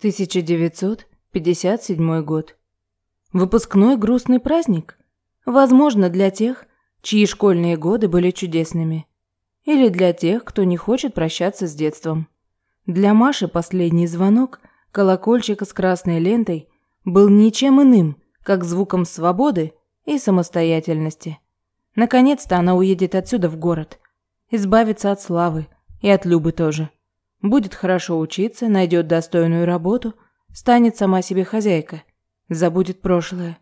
1957 год. Выпускной грустный праздник? Возможно, для тех, чьи школьные годы были чудесными. Или для тех, кто не хочет прощаться с детством. Для Маши последний звонок, колокольчика с красной лентой, был ничем иным, как звуком свободы и самостоятельности. Наконец-то она уедет отсюда в город. Избавится от славы и от Любы тоже. Будет хорошо учиться, найдет достойную работу, станет сама себе хозяйка, забудет прошлое.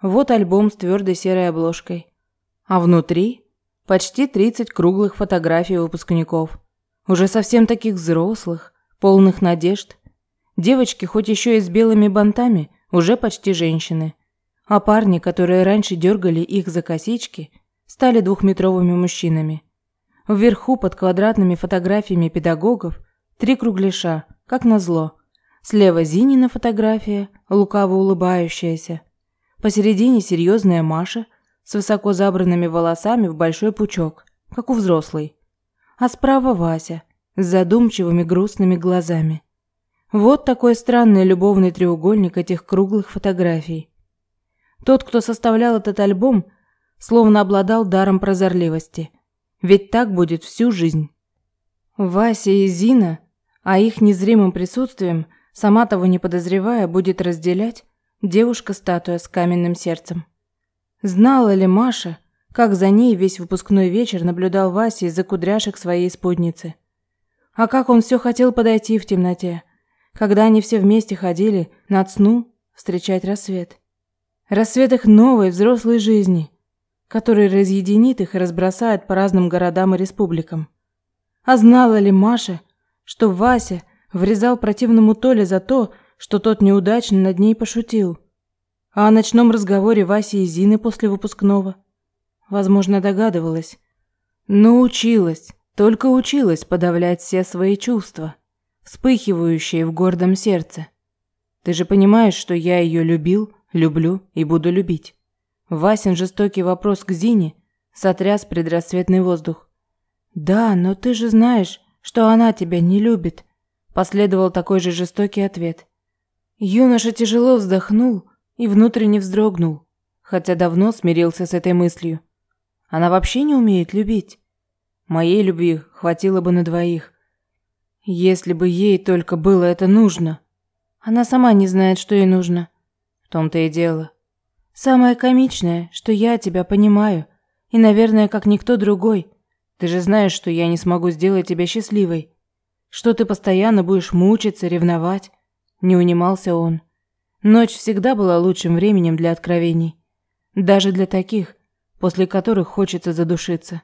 Вот альбом с твердой серой обложкой. А внутри почти 30 круглых фотографий выпускников. Уже совсем таких взрослых, полных надежд. Девочки, хоть еще и с белыми бантами, уже почти женщины. А парни, которые раньше дергали их за косички, стали двухметровыми мужчинами. Вверху под квадратными фотографиями педагогов три кругляша, как назло. Слева Зинина фотография, лукаво улыбающаяся. Посередине серьезная Маша с высоко забранными волосами в большой пучок, как у взрослой. А справа Вася с задумчивыми грустными глазами. Вот такой странный любовный треугольник этих круглых фотографий. Тот, кто составлял этот альбом, словно обладал даром прозорливости – ведь так будет всю жизнь. Вася и Зина, а их незримым присутствием, сама того не подозревая, будет разделять девушка-статуя с каменным сердцем. Знала ли Маша, как за ней весь выпускной вечер наблюдал Вася из-за кудряшек своей спутницы? А как он все хотел подойти в темноте, когда они все вместе ходили над сну встречать рассвет. Рассвет их новой взрослой жизни, который разъединит их и разбросает по разным городам и республикам. А знала ли Маша, что Вася врезал противному Толе за то, что тот неудачно над ней пошутил? А о ночном разговоре Васи и Зины после выпускного? Возможно, догадывалась. Но училась, только училась подавлять все свои чувства, вспыхивающие в гордом сердце. Ты же понимаешь, что я ее любил, люблю и буду любить. Васин жестокий вопрос к Зине сотряс предрассветный воздух. «Да, но ты же знаешь, что она тебя не любит», – последовал такой же жестокий ответ. Юноша тяжело вздохнул и внутренне вздрогнул, хотя давно смирился с этой мыслью. Она вообще не умеет любить. Моей любви хватило бы на двоих. Если бы ей только было это нужно. Она сама не знает, что ей нужно. В том-то и дело. Самое комичное, что я тебя понимаю, и, наверное, как никто другой. Ты же знаешь, что я не смогу сделать тебя счастливой. Что ты постоянно будешь мучиться, ревновать. Не унимался он. Ночь всегда была лучшим временем для откровений. Даже для таких, после которых хочется задушиться.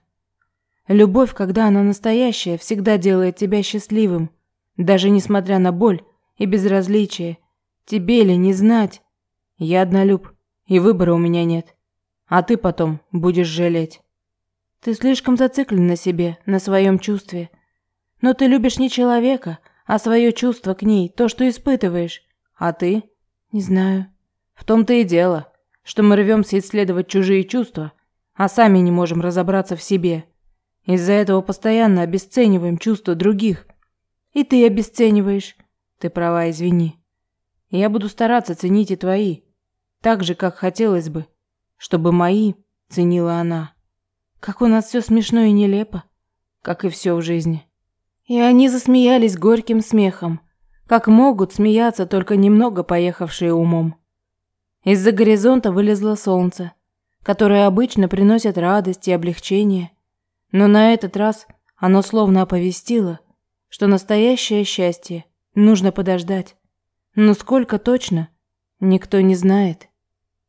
Любовь, когда она настоящая, всегда делает тебя счастливым. Даже несмотря на боль и безразличие. Тебе ли не знать? Я однолюб и выбора у меня нет. А ты потом будешь жалеть. Ты слишком зациклен на себе, на своем чувстве. Но ты любишь не человека, а свое чувство к ней, то, что испытываешь. А ты? Не знаю. В том-то и дело, что мы рвемся исследовать чужие чувства, а сами не можем разобраться в себе. Из-за этого постоянно обесцениваем чувства других. И ты обесцениваешь. Ты права, извини. Я буду стараться ценить и твои. Так же, как хотелось бы, чтобы мои ценила она. Как у нас все смешно и нелепо, как и все в жизни. И они засмеялись горьким смехом, как могут смеяться только немного поехавшие умом. Из-за горизонта вылезло солнце, которое обычно приносит радость и облегчение, но на этот раз оно словно оповестило, что настоящее счастье нужно подождать. Но сколько точно, никто не знает.